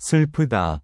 슬프다.